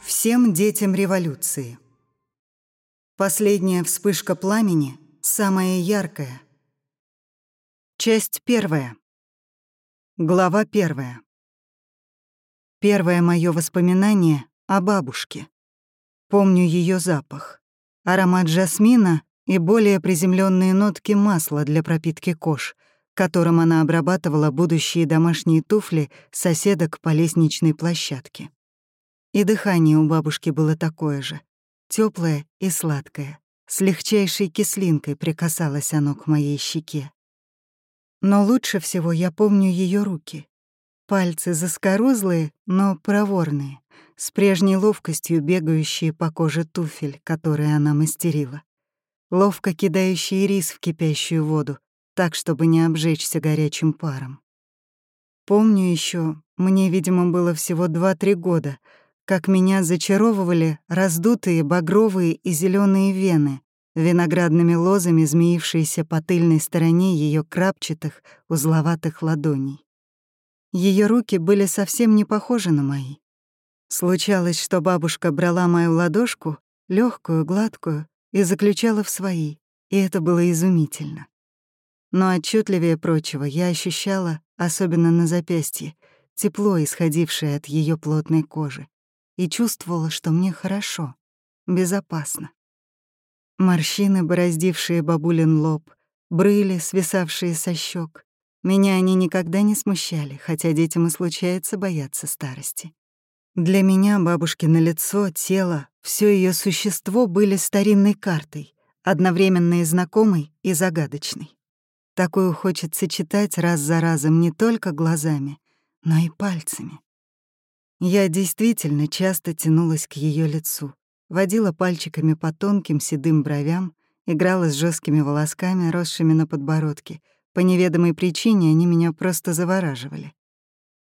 Всем детям революции. Последняя вспышка пламени — самая яркая. Часть первая. Глава первая. Первое мое воспоминание о бабушке. Помню ее запах. Аромат жасмина и более приземленные нотки масла для пропитки кож, которым она обрабатывала будущие домашние туфли соседок по лестничной площадке. И дыхание у бабушки было такое же, теплое и сладкое. С легчайшей кислинкой прикасалось оно к моей щеке. Но лучше всего я помню ее руки. Пальцы заскорузлые, но проворные, с прежней ловкостью бегающие по коже туфель, которые она мастерила. Ловко кидающие рис в кипящую воду, так, чтобы не обжечься горячим паром. Помню еще, мне, видимо, было всего 2-3 года, как меня зачаровывали раздутые багровые и зеленые вены, виноградными лозами змеившиеся по тыльной стороне ее крапчатых, узловатых ладоней. Ее руки были совсем не похожи на мои. Случалось, что бабушка брала мою ладошку, легкую, гладкую, и заключала в свои, и это было изумительно. Но отчетливее прочего я ощущала, особенно на запястье, тепло, исходившее от ее плотной кожи, и чувствовала, что мне хорошо, безопасно. Морщины, бороздившие бабулин лоб, брыли, свисавшие со щек, меня они никогда не смущали, хотя детям и случается бояться старости. Для меня бабушкино лицо, тело, все ее существо были старинной картой, одновременно и знакомой, и загадочной. Такую хочется читать раз за разом не только глазами, но и пальцами. Я действительно часто тянулась к ее лицу, водила пальчиками по тонким седым бровям, играла с жесткими волосками, росшими на подбородке — по неведомой причине они меня просто завораживали.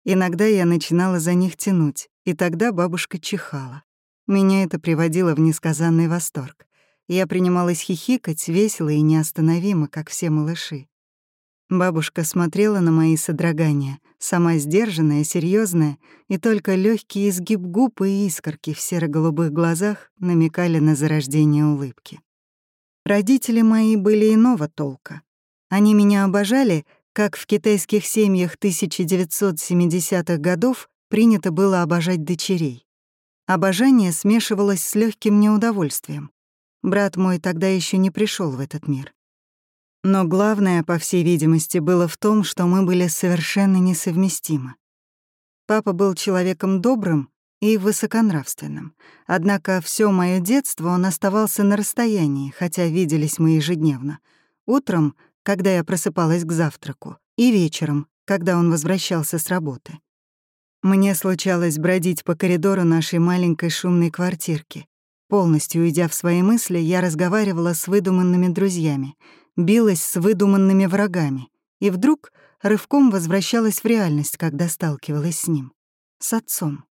Иногда я начинала за них тянуть, и тогда бабушка чихала. Меня это приводило в несказанный восторг. Я принималась хихикать весело и неостановимо, как все малыши. Бабушка смотрела на мои содрогания, сама сдержанная, серьезная, и только легкий изгиб губ и искорки в серо-голубых глазах намекали на зарождение улыбки. Родители мои были иного толка. Они меня обожали, как в китайских семьях 1970-х годов принято было обожать дочерей. Обожание смешивалось с легким неудовольствием. Брат мой тогда еще не пришел в этот мир. Но главное, по всей видимости, было в том, что мы были совершенно несовместимы. Папа был человеком добрым и высоконравственным, однако все мое детство он оставался на расстоянии, хотя виделись мы ежедневно. Утром когда я просыпалась к завтраку, и вечером, когда он возвращался с работы. Мне случалось бродить по коридору нашей маленькой шумной квартирки. Полностью уйдя в свои мысли, я разговаривала с выдуманными друзьями, билась с выдуманными врагами, и вдруг рывком возвращалась в реальность, когда сталкивалась с ним. С отцом.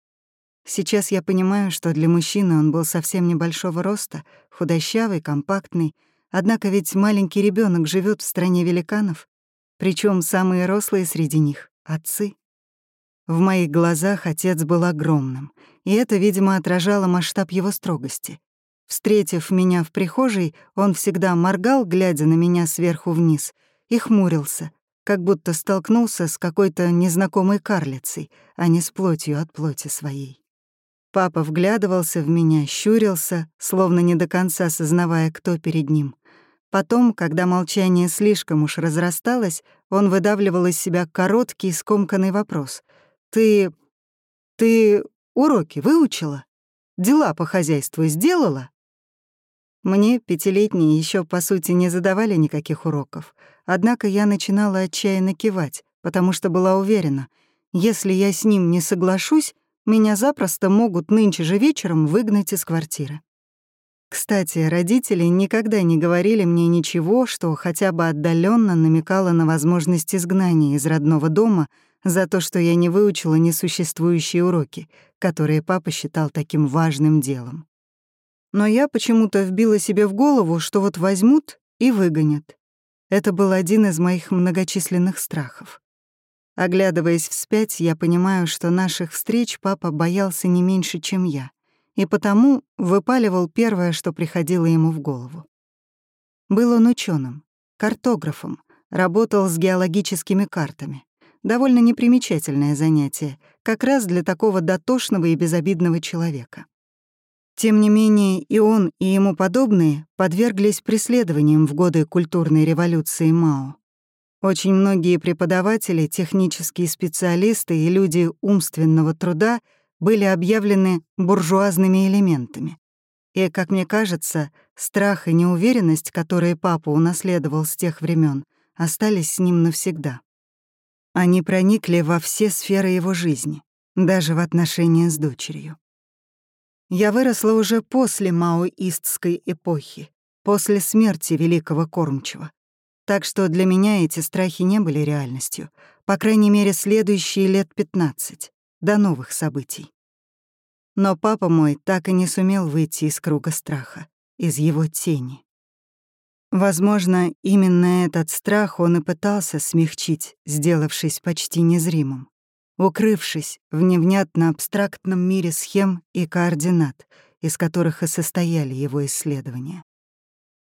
Сейчас я понимаю, что для мужчины он был совсем небольшого роста, худощавый, компактный, Однако ведь маленький ребенок живет в стране великанов, причем самые рослые среди них — отцы. В моих глазах отец был огромным, и это, видимо, отражало масштаб его строгости. Встретив меня в прихожей, он всегда моргал, глядя на меня сверху вниз, и хмурился, как будто столкнулся с какой-то незнакомой карлицей, а не с плотью от плоти своей. Папа вглядывался в меня, щурился, словно не до конца сознавая, кто перед ним. Потом, когда молчание слишком уж разрасталось, он выдавливал из себя короткий, скомканный вопрос. «Ты... ты уроки выучила? Дела по хозяйству сделала?» Мне, пятилетние, еще по сути не задавали никаких уроков, однако я начинала отчаянно кивать, потому что была уверена, если я с ним не соглашусь, меня запросто могут нынче же вечером выгнать из квартиры. Кстати, родители никогда не говорили мне ничего, что хотя бы отдаленно намекало на возможность изгнания из родного дома за то, что я не выучила несуществующие уроки, которые папа считал таким важным делом. Но я почему-то вбила себе в голову, что вот возьмут и выгонят. Это был один из моих многочисленных страхов. Оглядываясь вспять, я понимаю, что наших встреч папа боялся не меньше, чем я, и потому выпаливал первое, что приходило ему в голову. Был он ученым, картографом, работал с геологическими картами. Довольно непримечательное занятие, как раз для такого дотошного и безобидного человека. Тем не менее, и он, и ему подобные подверглись преследованиям в годы культурной революции Мао. Очень многие преподаватели, технические специалисты и люди умственного труда были объявлены буржуазными элементами. И, как мне кажется, страх и неуверенность, которые папа унаследовал с тех времен, остались с ним навсегда. Они проникли во все сферы его жизни, даже в отношения с дочерью. Я выросла уже после маоистской эпохи, после смерти великого кормчего. Так что для меня эти страхи не были реальностью, по крайней мере, следующие лет 15, до новых событий. Но папа мой так и не сумел выйти из круга страха, из его тени. Возможно, именно этот страх он и пытался смягчить, сделавшись почти незримым, укрывшись в невнятно абстрактном мире схем и координат, из которых и состояли его исследования.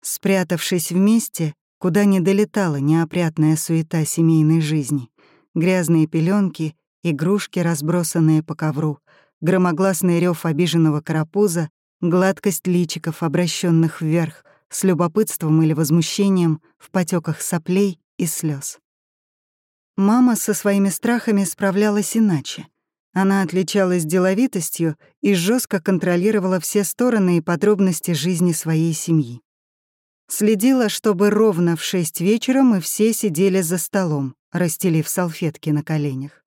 Спрятавшись вместе, куда не долетала неопрятная суета семейной жизни, грязные пеленки, игрушки, разбросанные по ковру, громогласный рев обиженного карапуза, гладкость личиков, обращенных вверх, с любопытством или возмущением в потеках соплей и слез. Мама со своими страхами справлялась иначе. Она отличалась деловитостью и жестко контролировала все стороны и подробности жизни своей семьи. Следила, чтобы ровно в шесть вечера мы все сидели за столом, расстелив салфетки на коленях.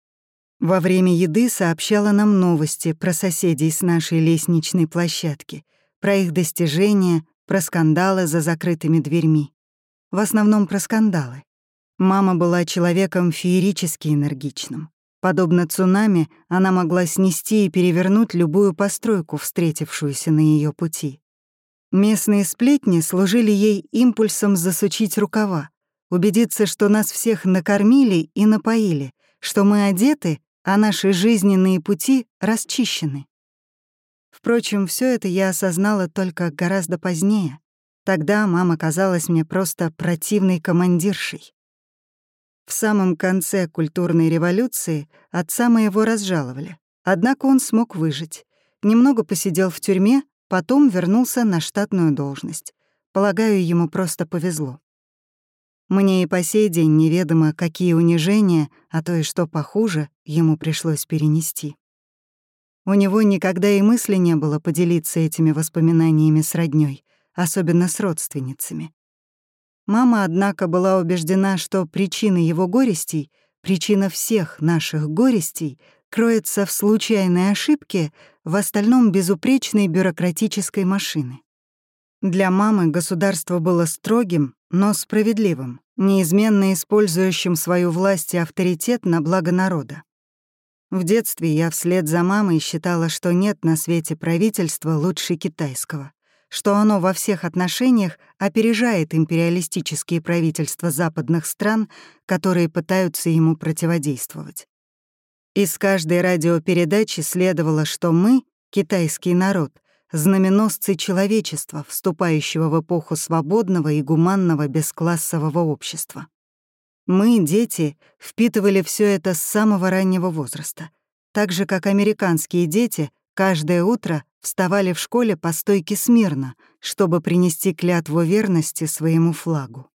Во время еды сообщала нам новости про соседей с нашей лестничной площадки, про их достижения, про скандалы за закрытыми дверьми. В основном про скандалы. Мама была человеком феерически энергичным. Подобно цунами, она могла снести и перевернуть любую постройку, встретившуюся на ее пути. Местные сплетни служили ей импульсом засучить рукава, убедиться, что нас всех накормили и напоили, что мы одеты, а наши жизненные пути расчищены. Впрочем, все это я осознала только гораздо позднее. Тогда мама казалась мне просто противной командиршей. В самом конце культурной революции отца моего разжаловали. Однако он смог выжить. Немного посидел в тюрьме, потом вернулся на штатную должность. Полагаю, ему просто повезло. Мне и по сей день неведомо, какие унижения, а то и что похуже, ему пришлось перенести. У него никогда и мысли не было поделиться этими воспоминаниями с роднёй, особенно с родственницами. Мама, однако, была убеждена, что причина его горестей, причина всех наших горестей, кроется в случайной ошибке в остальном безупречной бюрократической машины. Для мамы государство было строгим, но справедливым, неизменно использующим свою власть и авторитет на благо народа. В детстве я вслед за мамой считала, что нет на свете правительства лучше китайского, что оно во всех отношениях опережает империалистические правительства западных стран, которые пытаются ему противодействовать. Из каждой радиопередачи следовало, что мы, китайский народ, знаменосцы человечества, вступающего в эпоху свободного и гуманного бесклассового общества. Мы, дети, впитывали все это с самого раннего возраста, так же, как американские дети каждое утро вставали в школе по стойке смирно, чтобы принести клятву верности своему флагу.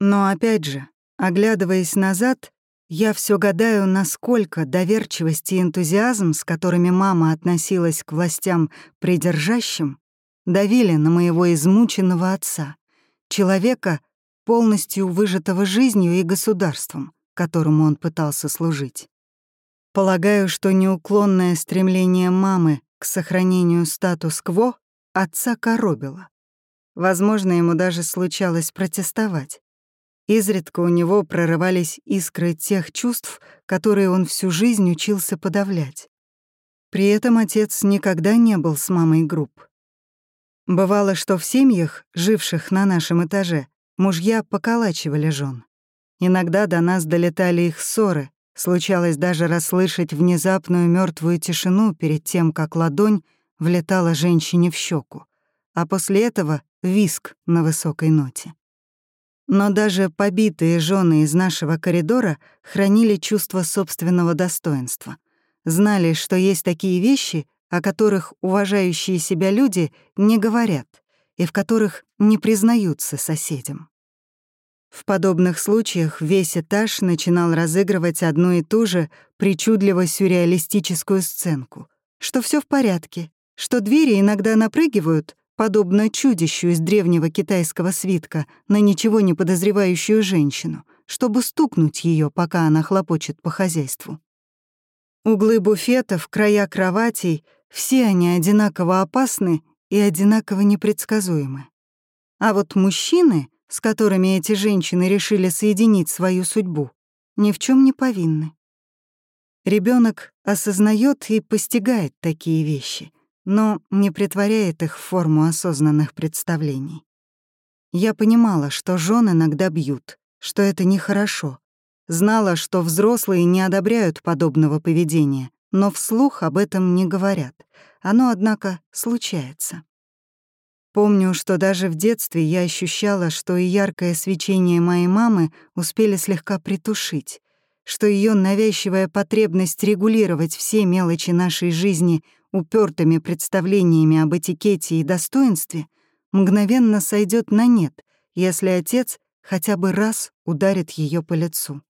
Но опять же, оглядываясь назад, я все гадаю, насколько доверчивость и энтузиазм, с которыми мама относилась к властям придержащим, давили на моего измученного отца, человека, полностью выжатого жизнью и государством, которому он пытался служить. Полагаю, что неуклонное стремление мамы к сохранению статус-кво отца коробило. Возможно, ему даже случалось протестовать. Изредка у него прорывались искры тех чувств, которые он всю жизнь учился подавлять. При этом отец никогда не был с мамой груб. Бывало, что в семьях, живших на нашем этаже, мужья поколачивали жен. Иногда до нас долетали их ссоры, случалось даже расслышать внезапную мертвую тишину перед тем, как ладонь влетала женщине в щеку, а после этого — виск на высокой ноте. Но даже побитые жены из нашего коридора хранили чувство собственного достоинства. Знали, что есть такие вещи, о которых уважающие себя люди не говорят и в которых не признаются соседям. В подобных случаях весь этаж начинал разыгрывать одну и ту же причудливо-сюрреалистическую сценку, что все в порядке, что двери иногда напрыгивают, подобно чудищу из древнего китайского свитка, на ничего не подозревающую женщину, чтобы стукнуть ее, пока она хлопочет по хозяйству. Углы буфетов, края кроватей — все они одинаково опасны и одинаково непредсказуемы. А вот мужчины, с которыми эти женщины решили соединить свою судьбу, ни в чем не повинны. Ребенок осознает и постигает такие вещи — но не притворяет их в форму осознанных представлений. Я понимала, что жен иногда бьют, что это нехорошо. Знала, что взрослые не одобряют подобного поведения, но вслух об этом не говорят. Оно, однако, случается. Помню, что даже в детстве я ощущала, что и яркое свечение моей мамы успели слегка притушить, что ее навязчивая потребность регулировать все мелочи нашей жизни упертыми представлениями об этикете и достоинстве мгновенно сойдет на нет, если отец хотя бы раз ударит ее по лицу.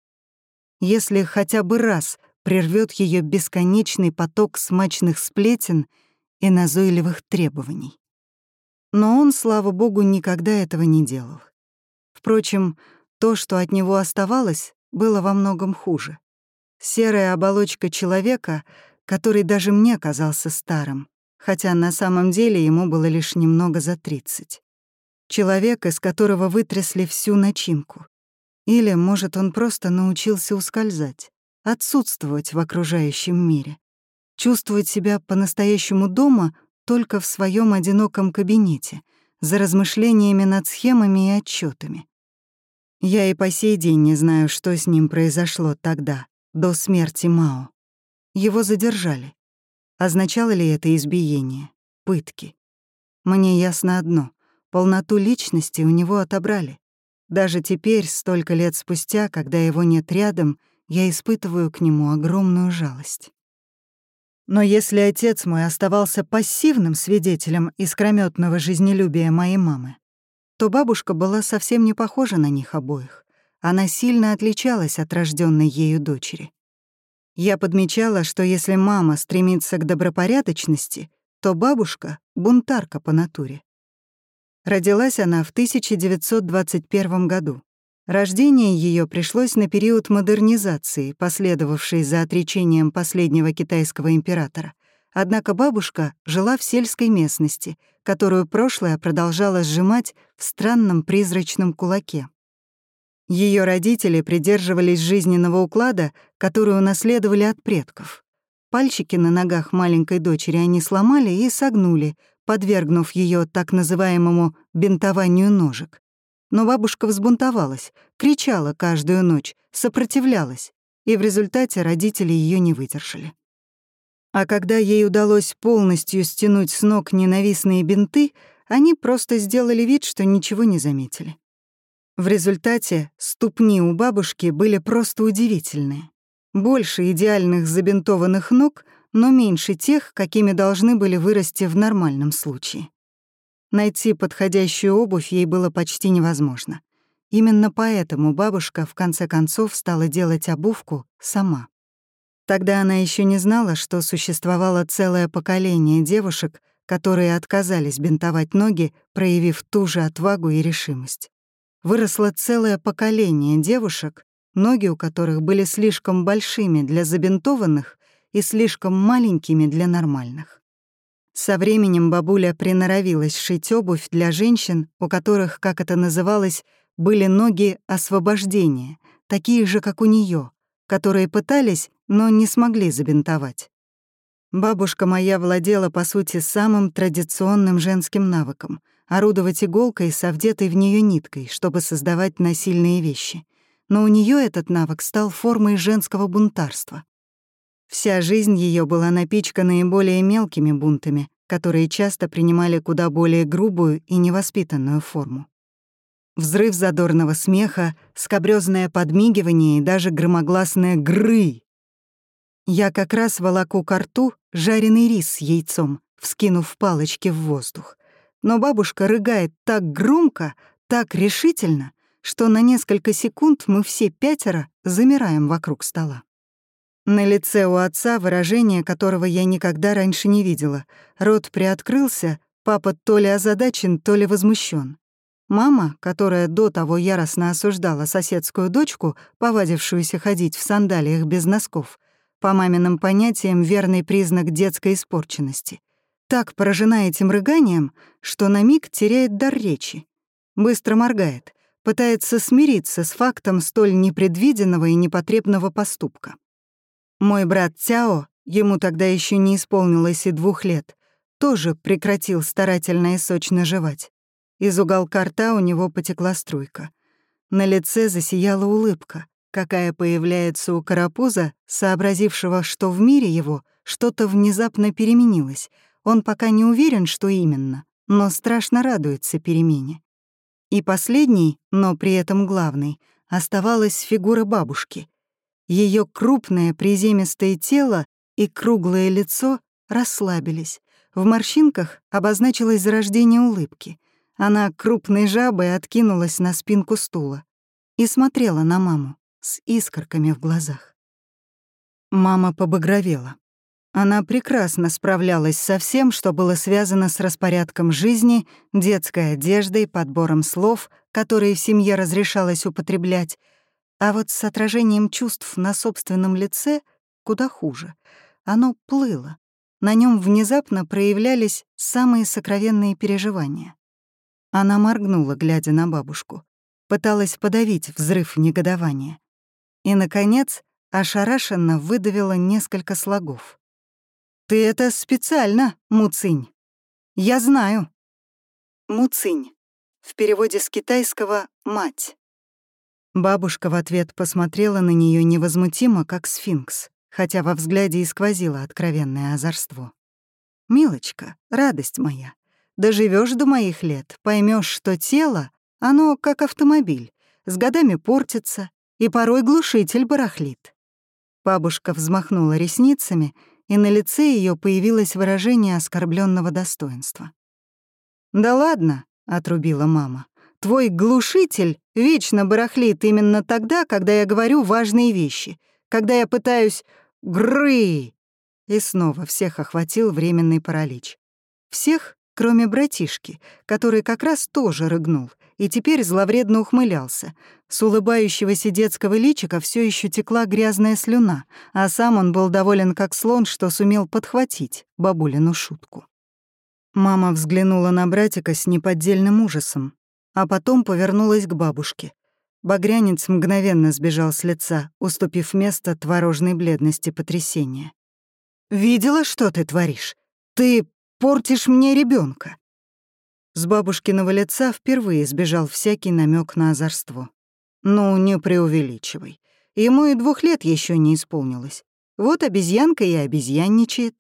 Если хотя бы раз прервет ее бесконечный поток смачных сплетен и назойливых требований. Но он, слава богу, никогда этого не делал. Впрочем, то, что от него оставалось, было во многом хуже. Серая оболочка человека — который даже мне казался старым, хотя на самом деле ему было лишь немного за тридцать. Человек, из которого вытрясли всю начинку. Или, может, он просто научился ускользать, отсутствовать в окружающем мире, чувствовать себя по-настоящему дома только в своем одиноком кабинете, за размышлениями над схемами и отчетами. Я и по сей день не знаю, что с ним произошло тогда, до смерти Мао. Его задержали. Означало ли это избиение, пытки? Мне ясно одно — полноту личности у него отобрали. Даже теперь, столько лет спустя, когда его нет рядом, я испытываю к нему огромную жалость. Но если отец мой оставался пассивным свидетелем искрометного жизнелюбия моей мамы, то бабушка была совсем не похожа на них обоих. Она сильно отличалась от рожденной ею дочери. Я подмечала, что если мама стремится к добропорядочности, то бабушка — бунтарка по натуре. Родилась она в 1921 году. Рождение ее пришлось на период модернизации, последовавшей за отречением последнего китайского императора. Однако бабушка жила в сельской местности, которую прошлое продолжало сжимать в странном призрачном кулаке. Ее родители придерживались жизненного уклада, который унаследовали от предков. Пальчики на ногах маленькой дочери они сломали и согнули, подвергнув ее так называемому бинтованию ножек. Но бабушка взбунтовалась, кричала каждую ночь, сопротивлялась, и в результате родители ее не выдержали. А когда ей удалось полностью стянуть с ног ненавистные бинты, они просто сделали вид, что ничего не заметили. В результате ступни у бабушки были просто удивительные. Больше идеальных забинтованных ног, но меньше тех, какими должны были вырасти в нормальном случае. Найти подходящую обувь ей было почти невозможно. Именно поэтому бабушка в конце концов стала делать обувку сама. Тогда она еще не знала, что существовало целое поколение девушек, которые отказались бинтовать ноги, проявив ту же отвагу и решимость выросло целое поколение девушек, ноги у которых были слишком большими для забинтованных и слишком маленькими для нормальных. Со временем бабуля приноровилась шить обувь для женщин, у которых, как это называлось, были ноги освобождения, такие же, как у нее, которые пытались, но не смогли забинтовать. Бабушка моя владела, по сути, самым традиционным женским навыком — орудовать иголкой с вдетой в нее ниткой, чтобы создавать насильные вещи. Но у нее этот навык стал формой женского бунтарства. Вся жизнь ее была напичкана и более мелкими бунтами, которые часто принимали куда более грубую и невоспитанную форму. Взрыв задорного смеха, скобрёзное подмигивание и даже громогласное «гры». Я как раз волоку ко рту жареный рис с яйцом, вскинув палочки в воздух. Но бабушка рыгает так громко, так решительно, что на несколько секунд мы все пятеро замираем вокруг стола. На лице у отца выражение, которого я никогда раньше не видела. Рот приоткрылся, папа то ли озадачен, то ли возмущен. Мама, которая до того яростно осуждала соседскую дочку, повадившуюся ходить в сандалиях без носков, по маминым понятиям верный признак детской испорченности. Так поражена этим рыганием, что на миг теряет дар речи. Быстро моргает, пытается смириться с фактом столь непредвиденного и непотребного поступка. Мой брат Цяо, ему тогда еще не исполнилось и двух лет, тоже прекратил старательно и сочно жевать. Из уголка рта у него потекла струйка. На лице засияла улыбка, какая появляется у карапуза, сообразившего, что в мире его что-то внезапно переменилось. Он пока не уверен, что именно, но страшно радуется перемене. И последний, но при этом главный, оставалась фигура бабушки. Ее крупное приземистое тело и круглое лицо расслабились. В морщинках обозначилось зарождение улыбки. Она крупной жабой откинулась на спинку стула и смотрела на маму с искорками в глазах. Мама побагровела. Она прекрасно справлялась со всем, что было связано с распорядком жизни, детской одеждой, подбором слов, которые в семье разрешалось употреблять, а вот с отражением чувств на собственном лице куда хуже. Оно плыло. На нем внезапно проявлялись самые сокровенные переживания. Она моргнула, глядя на бабушку. Пыталась подавить взрыв негодования. И, наконец, ошарашенно выдавила несколько слогов. «Ты это специально, Муцинь. Я знаю». Муцинь. В переводе с китайского «мать». Бабушка в ответ посмотрела на нее невозмутимо, как сфинкс, хотя во взгляде и сквозило откровенное озорство. «Милочка, радость моя, доживешь до моих лет, поймешь, что тело, оно как автомобиль, с годами портится, и порой глушитель барахлит. Бабушка взмахнула ресницами, и на лице ее появилось выражение оскорбленного достоинства. «Да ладно», — отрубила мама, — «твой глушитель вечно барахлит именно тогда, когда я говорю важные вещи, когда я пытаюсь «гры». И снова всех охватил временный паралич. Всех, кроме братишки, который как раз тоже рыгнул и теперь зловредно ухмылялся. С улыбающегося детского личика все еще текла грязная слюна, а сам он был доволен как слон, что сумел подхватить бабулину шутку. Мама взглянула на братика с неподдельным ужасом, а потом повернулась к бабушке. Багрянец мгновенно сбежал с лица, уступив место творожной бледности потрясения. «Видела, что ты творишь? Ты портишь мне ребенка. С бабушкиного лица впервые сбежал всякий намек на озорство. «Ну, не преувеличивай. Ему и двух лет еще не исполнилось. Вот обезьянка и обезьянничает».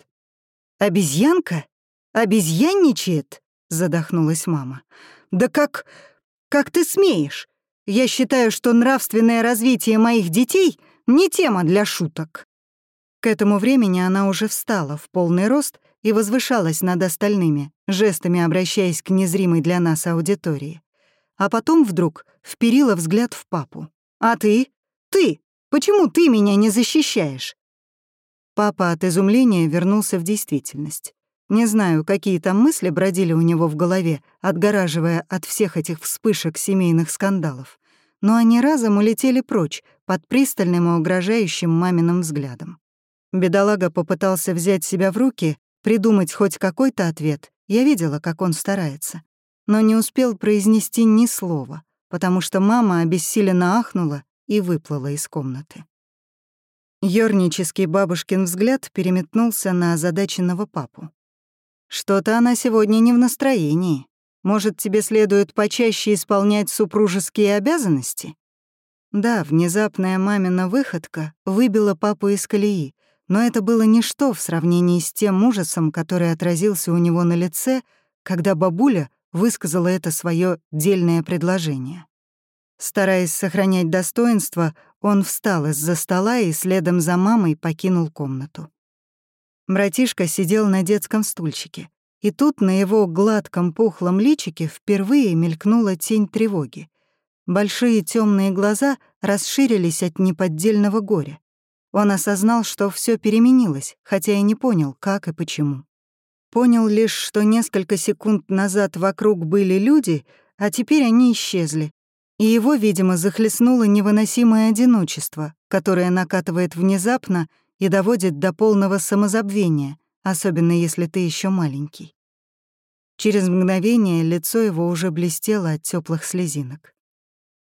«Обезьянка? Обезьянничает?» — задохнулась мама. «Да как... как ты смеешь? Я считаю, что нравственное развитие моих детей — не тема для шуток». К этому времени она уже встала в полный рост и возвышалась над остальными, жестами обращаясь к незримой для нас аудитории. А потом вдруг вперила взгляд в папу. «А ты? Ты? Почему ты меня не защищаешь?» Папа от изумления вернулся в действительность. Не знаю, какие там мысли бродили у него в голове, отгораживая от всех этих вспышек семейных скандалов. Но они разом улетели прочь, под пристальным и угрожающим маминым взглядом. Бедолага попытался взять себя в руки, придумать хоть какой-то ответ, я видела, как он старается, но не успел произнести ни слова, потому что мама обессиленно ахнула и выплыла из комнаты. Ёрнический бабушкин взгляд переметнулся на озадаченного папу. «Что-то она сегодня не в настроении. Может, тебе следует почаще исполнять супружеские обязанности?» Да, внезапная мамина выходка выбила папу из колеи, но это было ничто в сравнении с тем ужасом, который отразился у него на лице, когда бабуля высказала это свое дельное предложение. Стараясь сохранять достоинство, он встал из-за стола и следом за мамой покинул комнату. Братишка сидел на детском стульчике, и тут на его гладком пухлом личике впервые мелькнула тень тревоги. Большие темные глаза расширились от неподдельного горя. Он осознал, что все переменилось, хотя и не понял, как и почему. Понял лишь, что несколько секунд назад вокруг были люди, а теперь они исчезли, и его, видимо, захлестнуло невыносимое одиночество, которое накатывает внезапно и доводит до полного самозабвения, особенно если ты еще маленький. Через мгновение лицо его уже блестело от теплых слезинок.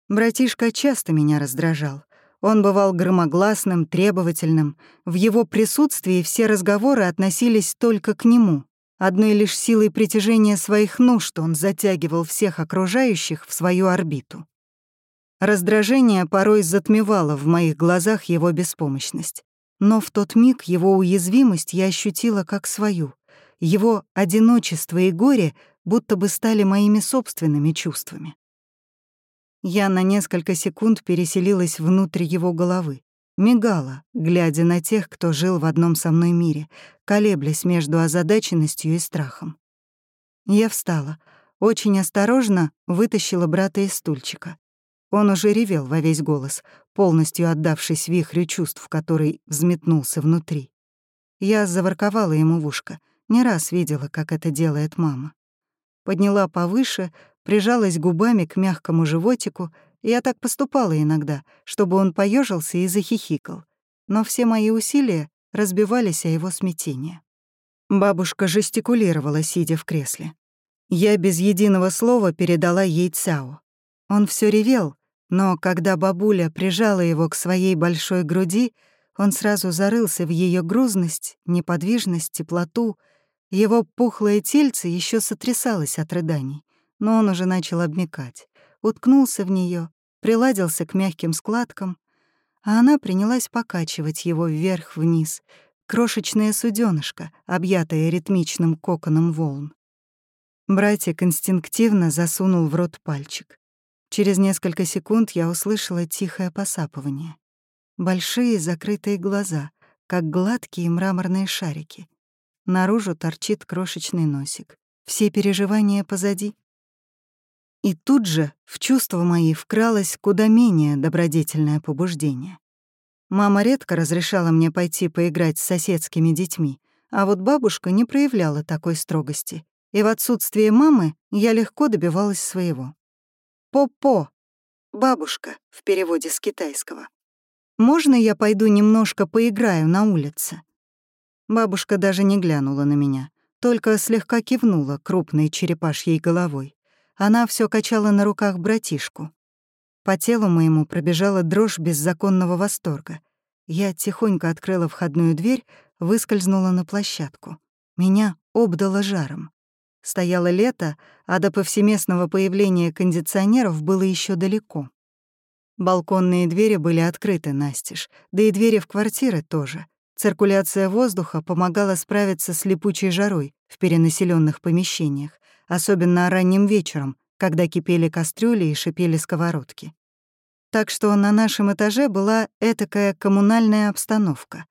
Братишка часто меня раздражал. Он бывал громогласным, требовательным. В его присутствии все разговоры относились только к нему. Одной лишь силой притяжения своих нужд он затягивал всех окружающих в свою орбиту. Раздражение порой затмевало в моих глазах его беспомощность. Но в тот миг его уязвимость я ощутила как свою. Его одиночество и горе будто бы стали моими собственными чувствами. Я на несколько секунд переселилась внутрь его головы, мигала, глядя на тех, кто жил в одном со мной мире, колеблясь между озадаченностью и страхом. Я встала, очень осторожно вытащила брата из стульчика. Он уже ревел во весь голос, полностью отдавшись вихрю чувств, который взметнулся внутри. Я заворковала ему в ушко, не раз видела, как это делает мама. Подняла повыше, прижалась губами к мягкому животику, я так поступала иногда, чтобы он поежился и захихикал. Но все мои усилия разбивались о его смятение. Бабушка жестикулировала, сидя в кресле. Я без единого слова передала ей Цао. Он все ревел, но когда бабуля прижала его к своей большой груди, он сразу зарылся в ее грузность, неподвижность, теплоту. Его пухлое тельце еще сотрясалось от рыданий, но он уже начал обмекать, уткнулся в нее, приладился к мягким складкам, а она принялась покачивать его вверх-вниз, крошечное суденышко, объятое ритмичным коконом волн. Братик инстинктивно засунул в рот пальчик. Через несколько секунд я услышала тихое посапывание. Большие закрытые глаза, как гладкие мраморные шарики. Наружу торчит крошечный носик. Все переживания позади. И тут же в чувства мои вкралось куда менее добродетельное побуждение. Мама редко разрешала мне пойти поиграть с соседскими детьми, а вот бабушка не проявляла такой строгости, и в отсутствие мамы я легко добивалась своего. По-по. Бабушка в переводе с китайского. Можно я пойду немножко поиграю на улице? Бабушка даже не глянула на меня, только слегка кивнула крупной черепашьей головой. Она все качала на руках братишку. По телу моему пробежала дрожь беззаконного восторга. Я тихонько открыла входную дверь, выскользнула на площадку. Меня обдало жаром. Стояло лето, а до повсеместного появления кондиционеров было еще далеко. Балконные двери были открыты настежь, да и двери в квартиры тоже. Циркуляция воздуха помогала справиться с липучей жарой в перенаселенных помещениях, особенно ранним вечером, когда кипели кастрюли и шипели сковородки. Так что на нашем этаже была этакая коммунальная обстановка.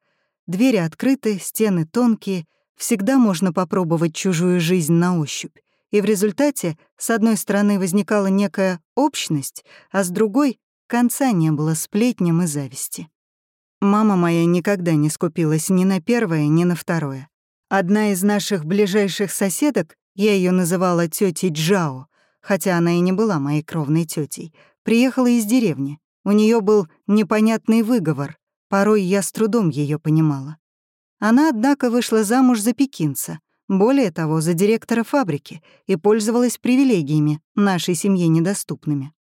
Двери открыты, стены тонкие — Всегда можно попробовать чужую жизнь на ощупь. И в результате, с одной стороны, возникала некая общность, а с другой — конца не было сплетням и зависти. Мама моя никогда не скупилась ни на первое, ни на второе. Одна из наших ближайших соседок, я ее называла тетей Джао, хотя она и не была моей кровной тетей, приехала из деревни. У нее был непонятный выговор, порой я с трудом ее понимала. Она, однако, вышла замуж за пекинца, более того, за директора фабрики, и пользовалась привилегиями, нашей семье недоступными.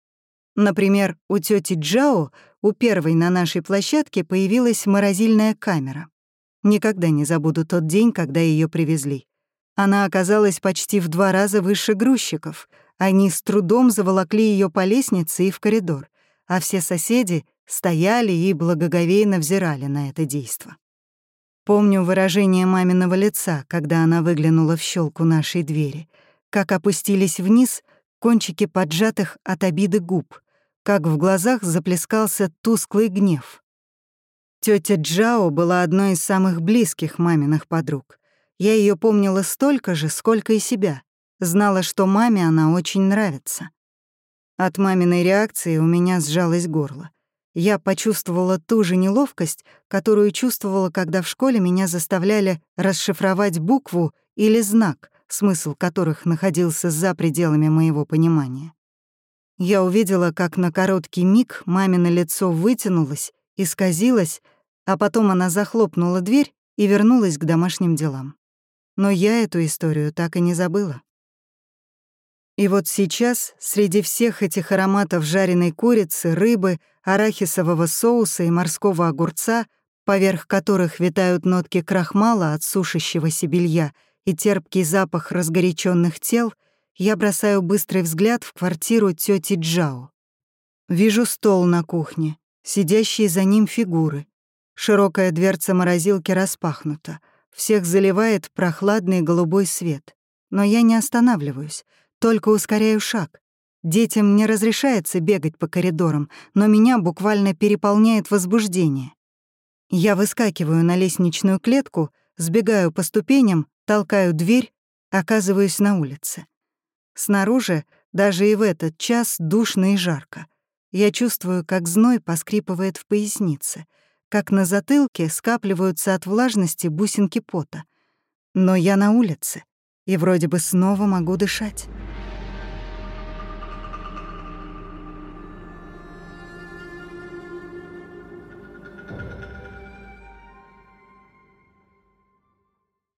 Например, у тети Джао, у первой на нашей площадке, появилась морозильная камера. Никогда не забуду тот день, когда ее привезли. Она оказалась почти в два раза выше грузчиков. Они с трудом заволокли ее по лестнице и в коридор, а все соседи стояли и благоговейно взирали на это действо. Помню выражение маминого лица, когда она выглянула в щелку нашей двери, как опустились вниз кончики поджатых от обиды губ, как в глазах заплескался тусклый гнев. Тетя Джао была одной из самых близких маминых подруг. Я ее помнила столько же, сколько и себя. Знала, что маме она очень нравится. От маминой реакции у меня сжалось горло. Я почувствовала ту же неловкость, которую чувствовала, когда в школе меня заставляли расшифровать букву или знак, смысл которых находился за пределами моего понимания. Я увидела, как на короткий миг мамино лицо вытянулось, исказилось, а потом она захлопнула дверь и вернулась к домашним делам. Но я эту историю так и не забыла. И вот сейчас, среди всех этих ароматов жареной курицы, рыбы, арахисового соуса и морского огурца, поверх которых витают нотки крахмала от сушащегося белья и терпкий запах разгоряченных тел, я бросаю быстрый взгляд в квартиру тети Джао. Вижу стол на кухне, сидящие за ним фигуры. Широкая дверца морозилки распахнута. Всех заливает прохладный голубой свет. Но я не останавливаюсь, только ускоряю шаг. Детям не разрешается бегать по коридорам, но меня буквально переполняет возбуждение. Я выскакиваю на лестничную клетку, сбегаю по ступеням, толкаю дверь, оказываюсь на улице. Снаружи даже и в этот час душно и жарко. Я чувствую, как зной поскрипывает в пояснице — как на затылке скапливаются от влажности бусинки пота. Но я на улице, и вроде бы снова могу дышать.